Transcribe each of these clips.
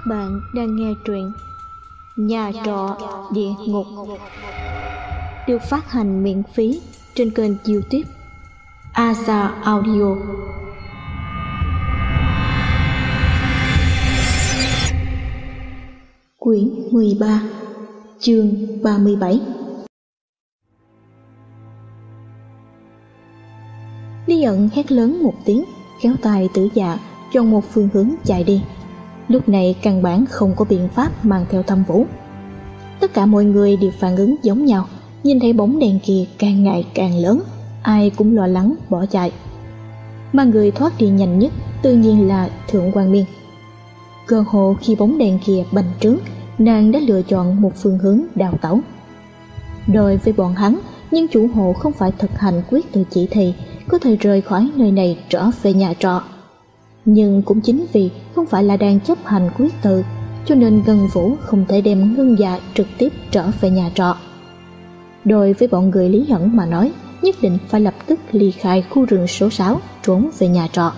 Các bạn đang nghe truyện Nhà trọ địa ngục. Được phát hành miễn phí trên kênh youtube Asa Audio. Quyển 13 Chương 37 Lý ẩn hét lớn một tiếng Kéo tay tử dạ Trong một phương hướng chạy đi lúc này căn bản không có biện pháp mang theo thâm vũ. Tất cả mọi người đều phản ứng giống nhau, nhìn thấy bóng đèn kia càng ngày càng lớn, ai cũng lo lắng, bỏ chạy. Mà người thoát đi nhanh nhất tự nhiên là thượng quan miên. Cơ hồ khi bóng đèn kia bành trướng, nàng đã lựa chọn một phương hướng đào tẩu. Đối với bọn hắn, nhưng chủ hộ không phải thực hành quyết tự chỉ thị, có thể rời khỏi nơi này trở về nhà trọ nhưng cũng chính vì không phải là đang chấp hành quyết tự cho nên Ngân Vũ không thể đem ngân dạ trực tiếp trở về nhà trọ. Đối với bọn người Lý Hẩn mà nói, nhất định phải lập tức ly khai khu rừng số 6 trốn về nhà trọ.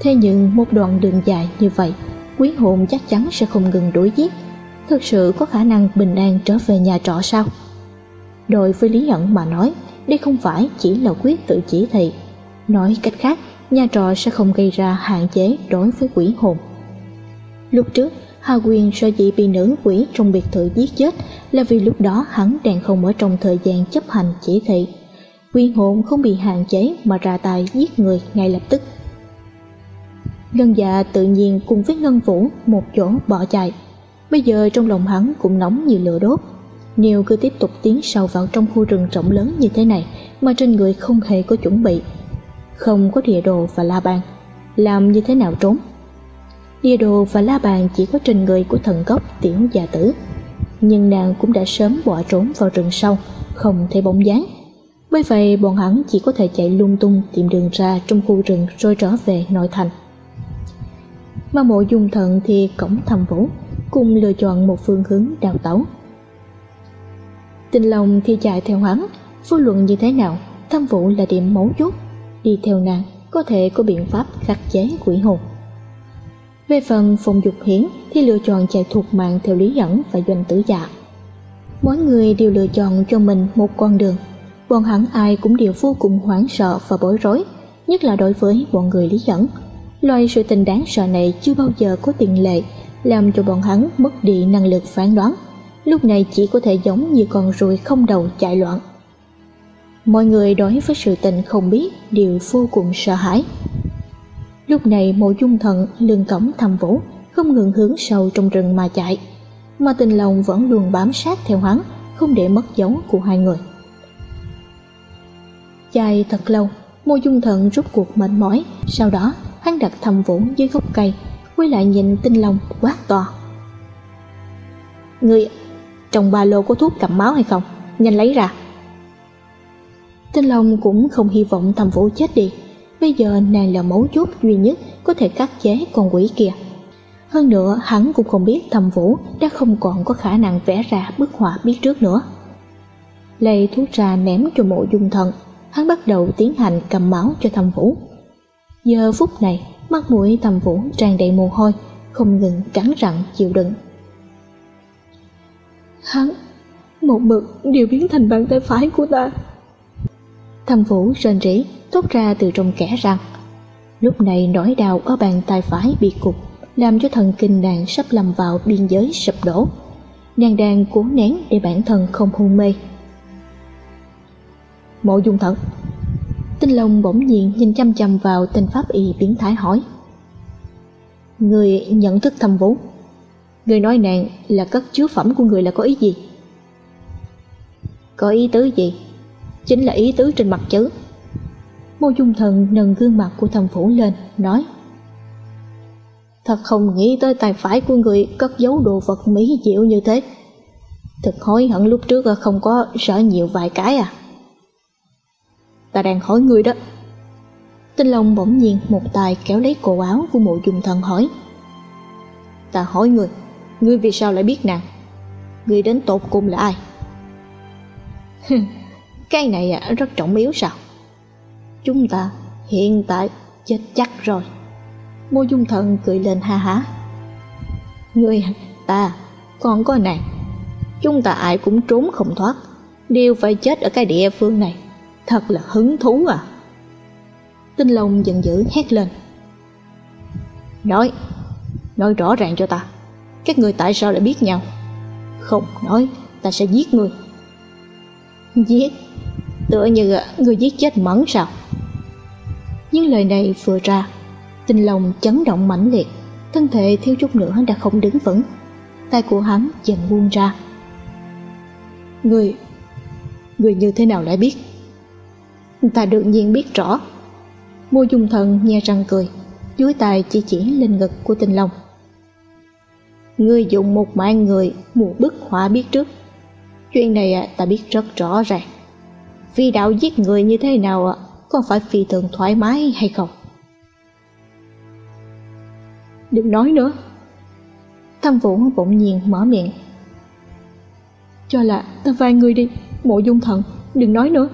Thế nhưng một đoạn đường dài như vậy, quý hồn chắc chắn sẽ không ngừng đuổi giết. Thực sự có khả năng bình an trở về nhà trọ sao? Đối với Lý Hẩn mà nói, đây không phải chỉ là quyết tự chỉ thị. Nói cách khác, nhà trọ sẽ không gây ra hạn chế đối với quỷ hồn. Lúc trước, Hà Quyền sợ dĩ bị nữ quỷ trong biệt thự giết chết là vì lúc đó hắn đang không ở trong thời gian chấp hành chỉ thị. Quyền hồn không bị hạn chế mà ra tay giết người ngay lập tức. Ngân dạ tự nhiên cùng với Ngân Vũ một chỗ bỏ chạy. Bây giờ trong lòng hắn cũng nóng như lửa đốt. Nếu cứ tiếp tục tiến sâu vào trong khu rừng rộng lớn như thế này mà trên người không hề có chuẩn bị không có địa đồ và la bàn. Làm như thế nào trốn? Địa đồ và la bàn chỉ có trên người của thần gốc, tiểu già tử. Nhưng nàng cũng đã sớm bỏ trốn vào rừng sâu, không thấy bóng dáng. Bởi vậy, bọn hắn chỉ có thể chạy lung tung tìm đường ra trong khu rừng rồi trở về nội thành. Mà mộ dung thận thì cổng thầm vũ cùng lựa chọn một phương hướng đào tẩu. Tình lòng thì chạy theo hắn. Vô luận như thế nào thâm vũ là điểm mấu chốt đi theo nàng, có thể có biện pháp khắc chế quỷ hồn. Về phần phòng dục hiển thì lựa chọn chạy thuộc mạng theo lý dẫn và doanh tử dạ mỗi người đều lựa chọn cho mình một con đường. Bọn hắn ai cũng đều vô cùng hoảng sợ và bối rối, nhất là đối với bọn người lý dẫn. Loài sự tình đáng sợ này chưa bao giờ có tiền lệ, làm cho bọn hắn mất đi năng lực phán đoán. Lúc này chỉ có thể giống như con ruồi không đầu chạy loạn mọi người đối với sự tình không biết, đều vô cùng sợ hãi. Lúc này mộ dung thận lưng cổng thầm vũ, không ngừng hướng sâu trong rừng mà chạy. Mà tình lòng vẫn luôn bám sát theo hắn, không để mất dấu của hai người. Chạy thật lâu, mộ dung thận rút cuộc mệt mỏi, sau đó hắn đặt thầm vũ dưới gốc cây, quay lại nhìn tinh long quát to. Người, trong ba lô có thuốc cầm máu hay không? Nhanh lấy ra. Tinh Long cũng không hy vọng thầm vũ chết đi. Bây giờ nàng là mấu chốt duy nhất Có thể cắt chế con quỷ kia. Hơn nữa, hắn cũng không biết thầm vũ Đã không còn có khả năng vẽ ra bức họa biết trước nữa. Lấy thuốc ra ném cho mộ dung thần, Hắn bắt đầu tiến hành cầm máu cho thầm vũ. Giờ phút này, Mắt mũi thầm vũ tràn đầy mồ hôi, Không ngừng cắn rặng chịu đựng. Hắn, Một mực đều biến thành bàn tay phải của ta. Thầm Vũ rên rỉ thốt ra từ trong kẽ răng. Lúc này nỗi đau ở bàn tay phải bị cục, làm cho thần kinh nàng sắp lầm vào biên giới sụp đổ. Nàng đang cố nén để bản thân không hôn mê. Mộ dung thận Tinh Long bỗng nhiên nhìn chăm chăm vào tên pháp y biến thái hỏi. Người nhận thức thầm vũ Người nói nàng là cất chứa phẩm của người là có ý gì? Có ý tứ gì? Chính là ý tứ trên mặt chữ. Mô dung thần nâng gương mặt của thầm phủ lên, nói, thật không nghĩ tới tài phải của người cất giấu đồ vật mỹ diệu như thế. Thật hối hận lúc trước không có sợ nhiều vài cái à. Ta đang hỏi người đó. Tinh long bỗng nhiên một tài kéo lấy cổ áo của mộ dung thần hỏi, ta hỏi người ngươi vì sao lại biết nàng? Ngươi đến tột cùng là ai? cái này à, rất trọng yếu sao? Chúng ta hiện tại chết chắc rồi. Mô dung thần cười lên ha hả. Người ta Còn có nàng. Chúng ta ai cũng trốn không thoát. Đều phải chết ở cái địa phương này. Thật là hứng thú à. Tinh Long giận dữ hét lên. Nói Nói rõ ràng cho ta. Các người tại sao lại biết nhau? Không nói ta sẽ giết người. Giết. Tựa như người giết chết mẫn sao? Những lời này vừa ra, Tinh lòng chấn động mãnh liệt, Thân thể thiếu chút nữa đã không đứng vững, Tay của hắn dần buông ra. Người Người như thế nào lại biết? Ta đương nhiên biết rõ. Mô dung thần nhe răng cười Dưới tay chỉ chỉ lên ngực của tinh long. Ngươi dùng một mạng người mù bức họa biết trước. Chuyện này à, ta biết rất rõ ràng. Vì đạo giết người như thế nào ạ? Có phải phi thường thoải mái hay không? Đừng nói nữa. Thâm Vũ bỗng nhiên mở miệng. Cho là ta vai người đi, Mộ dung thần, Đừng nói nữa.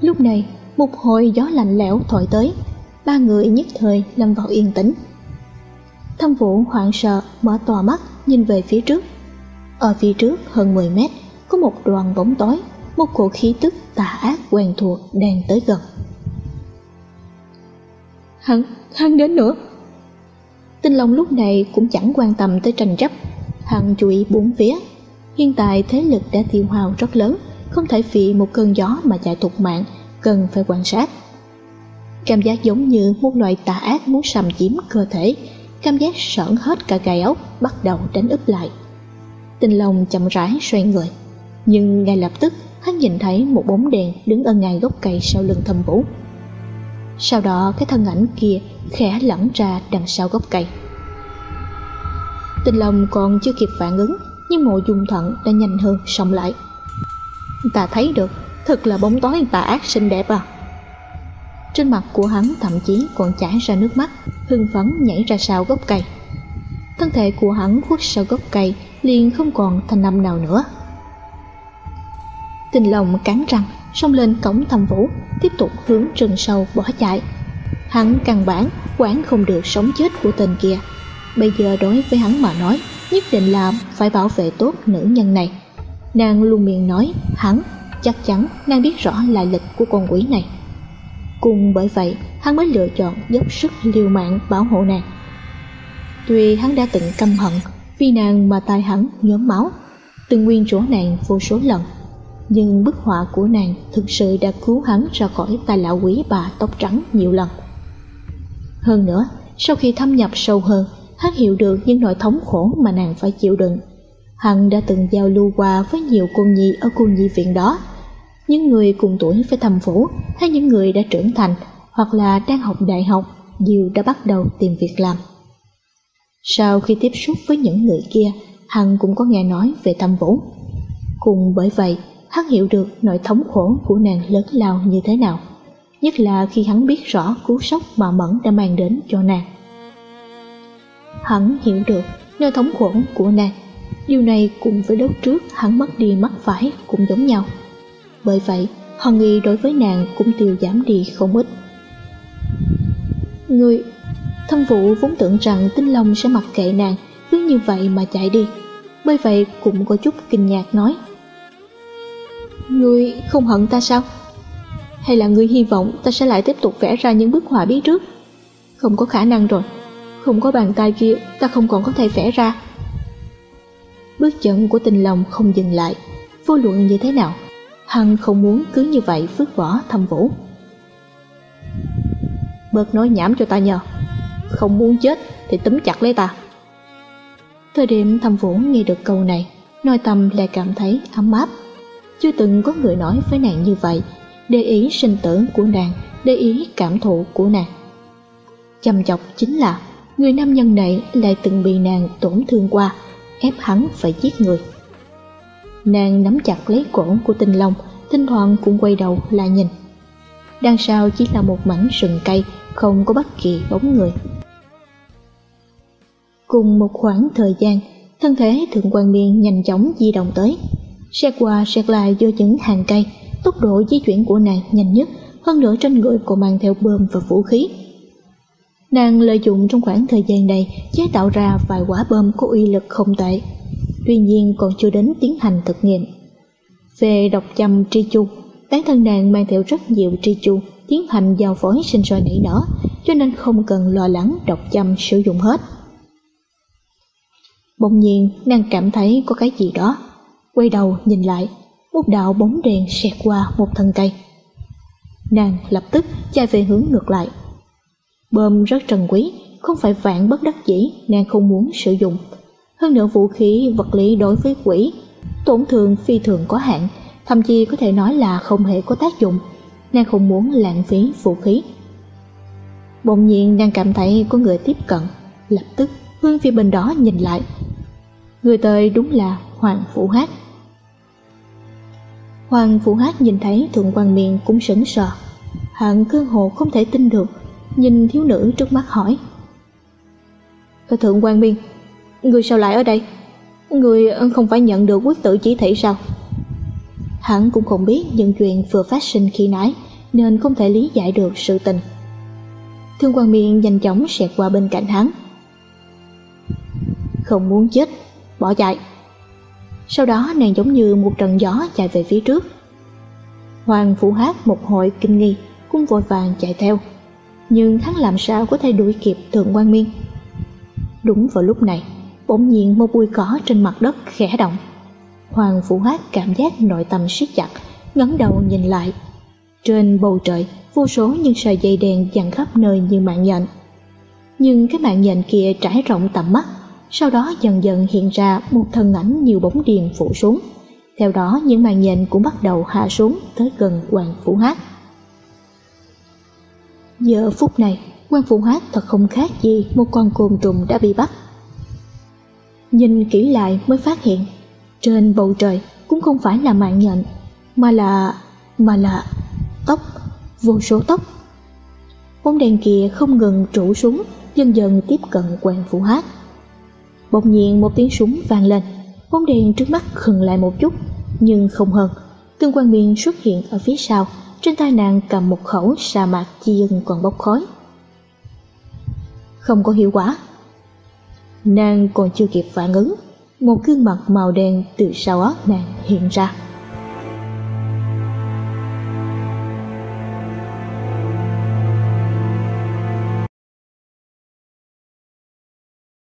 Lúc này, một hồi gió lạnh lẽo thổi tới. Ba người nhất thời lâm vào yên tĩnh. Thâm Vũ hoảng sợ, mở tòa mắt, nhìn về phía trước. Ở phía trước, hơn 10 mét, Có một đoàn bóng tối. Một cổ khí tức tà ác quen thuộc đang tới gần. Hắn, hắn đến nữa. Tinh Long lúc này cũng chẳng quan tâm tới tranh chấp. Hắn chú ý bốn phía. Hiện tại thế lực đã tiêu hao rất lớn Không thể vì một cơn gió mà chạy thục mạng Cần phải quan sát. Cảm giác giống như một loại tà ác muốn sầm chiếm cơ thể. Cảm giác sởn hết cả gai ốc Bắt đầu đánh úp lại. Tinh Long chậm rãi xoay người Nhưng ngay lập tức hắn nhìn thấy một bóng đèn đứng ở ngay gốc cây sau lưng thâm vũ. Sau đó, cái thân ảnh kia khẽ lẫn ra đằng sau gốc cây. Tình lòng còn chưa kịp phản ứng, Nhưng mộ dung thận đã nhanh hơn xong lại. Ta thấy được, Thật là bóng tối tà ác xinh đẹp à. Trên mặt của hắn thậm chí còn chảy ra nước mắt, Hưng phấn nhảy ra sau gốc cây. Thân thể của hắn khuất sau gốc cây liền không còn thanh âm nào nữa tình lòng cắn răng, xông lên cổng thầm vũ, tiếp tục hướng rừng sâu bỏ chạy. Hắn căn bản quán không được sống chết của tên kia. Bây giờ đối với hắn mà nói, nhất định là phải bảo vệ tốt nữ nhân này. Nàng luôn miệng nói, hắn, chắc chắn nàng biết rõ lại lịch của con quỷ này. Cùng bởi vậy, hắn mới lựa chọn dốc sức liều mạng bảo hộ nàng. Tuy hắn đã từng căm hận vì nàng mà tai hắn nhóm máu, từng nguyên rủa nàng vô số lần nhưng bức họa của nàng thực sự đã cứu hắn ra khỏi tay lão quý bà tóc trắng nhiều lần. Hơn nữa, sau khi thâm nhập sâu hơn, hắn hiểu được những nỗi thống khổ mà nàng phải chịu đựng. Hắn đã từng giao lưu qua với nhiều cô nhi ở cô nhi viện đó. Những người cùng tuổi với thầm phủ hay những người đã trưởng thành hoặc là đang học đại học đều đã bắt đầu tìm việc làm. Sau khi tiếp xúc với những người kia, hắn cũng có nghe nói về thầm vũ. Cùng bởi vậy, hắn hiểu được nỗi thống khổ của nàng lớn lao như thế nào, nhất là khi hắn biết rõ cú sốc mà mẫn đã mang đến cho nàng. Hắn hiểu được nỗi thống khổ của nàng, điều này cùng với lúc trước hắn mất đi mắt phải cũng giống nhau. Bởi vậy hòn nghi đối với nàng cũng tiêu giảm đi không ít. Người, thân vụ vốn tưởng rằng tinh long sẽ mặc kệ nàng, cứ như vậy mà chạy đi. Bởi vậy cũng có chút kinh ngạc nói Ngươi không hận ta sao? Hay là ngươi hy vọng ta sẽ lại tiếp tục vẽ ra những bức họa biết trước? Không có khả năng rồi. Không có bàn tay kia, ta không còn có thể vẽ ra. Bước chân của tình lòng không dừng lại. Vô luận như thế nào Hằng không muốn cứ như vậy vứt bỏ thâm vũ. Bớt nói nhảm cho ta nhờ. Không muốn chết thì túm chặt lấy ta. Thời điểm thâm vũ nghe được câu này, Nội tâm lại cảm thấy ấm áp chưa từng có người nói với nàng như vậy. Để ý sinh tử của nàng, để ý cảm thụ của nàng. Chăm chọc chính là, người nam nhân này lại từng bị nàng tổn thương qua, ép hắn phải giết người. Nàng nắm chặt lấy cổ của tinh long, thỉnh thoảng cũng quay đầu là nhìn. Đằng sau chỉ là một mảnh rừng cây, không có bất kỳ bóng người. Cùng một khoảng thời gian, thân thể thượng quan miên nhanh chóng di động tới. Xe qua xét lại vô những hàng cây Tốc độ di chuyển của nàng nhanh nhất Hơn nữa trên người còn mang theo bơm và vũ khí Nàng lợi dụng trong khoảng thời gian này chế tạo ra vài quả bom có uy lực không tệ. Tuy nhiên còn chưa đến tiến hành thực nghiệm. Về độc châm tri chu, bản thân nàng mang theo rất nhiều tri chu tiến hành giao phối sinh sôi nảy nở, cho nên không cần lo lắng độc châm sử dụng hết. Bỗng nhiên nàng cảm thấy có cái gì đó, quay đầu nhìn lại, một đạo bóng đèn xẹt qua một thân cây. Nàng lập tức chạy về hướng ngược lại. Bơm rất trân quý, không phải vạn bất đắc dĩ nàng không muốn sử dụng. Hơn nữa vũ khí vật lý đối với quỷ, tổn thương phi thường có hạn, thậm chí có thể nói là không hề có tác dụng. Nàng không muốn lãng phí vũ khí. Bỗng nhiên nàng cảm thấy có người tiếp cận, lập tức hướng phía bên đó nhìn lại. Người tới đúng là Hoàng Phủ Hát. Hoàng Phủ Hát nhìn thấy Thượng quan Miên cũng sững sờ. Hạng cơ hồ không thể tin được, nhìn thiếu nữ trước mắt hỏi. Thượng quan Miên, người sao lại ở đây? Người không phải nhận được quyết tử chỉ thị sao? Hắn cũng không biết những chuyện vừa phát sinh khi nãy nên không thể lý giải được sự tình. Thương quan miên nhanh chóng xẹt qua bên cạnh hắn. Không muốn chết, bỏ chạy. Sau đó nàng giống như một trận gió chạy về phía trước. Hoàng phụ Hát một hồi kinh nghi, cũng vội vàng chạy theo. Nhưng hắn làm sao có thể đuổi kịp Thượng quan Miên. Đúng vào lúc này, bỗng nhiên một bụi cỏ trên mặt đất khẽ động. Hoàng phụ Hát cảm giác nội tâm siết chặt, ngẩng đầu nhìn lại. Trên bầu trời, vô số những sợi dây đèn dàn khắp nơi như mạng nhện. Nhưng cái mạng nhện kia trải rộng tầm mắt, sau đó dần dần hiện ra một thân ảnh nhiều bóng điền phủ xuống. Theo đó những màn nhện cũng bắt đầu hạ xuống tới gần Hoàng Phủ Hát. Giờ phút này, Quan Phủ Hát thật không khác gì một con côn trùng đã bị bắt. Nhìn kỹ lại mới phát hiện, trên bầu trời cũng không phải là mạng nhện, mà là... mà là tóc, vô số tóc. Bóng đèn kia không ngừng trụ xuống, dần dần tiếp cận Quan Phủ Hát. Bỗng nhiên một tiếng súng vang lên, bóng đèn trước mắt khừng lại một chút, nhưng không hơn. Tương quan miên xuất hiện ở phía sau, trên tay nàng cầm một khẩu sa mạc chi dân còn bốc khói. Không có hiệu quả. Nàng còn chưa kịp phản ứng, một gương mặt màu đen từ sau óc nàng hiện ra.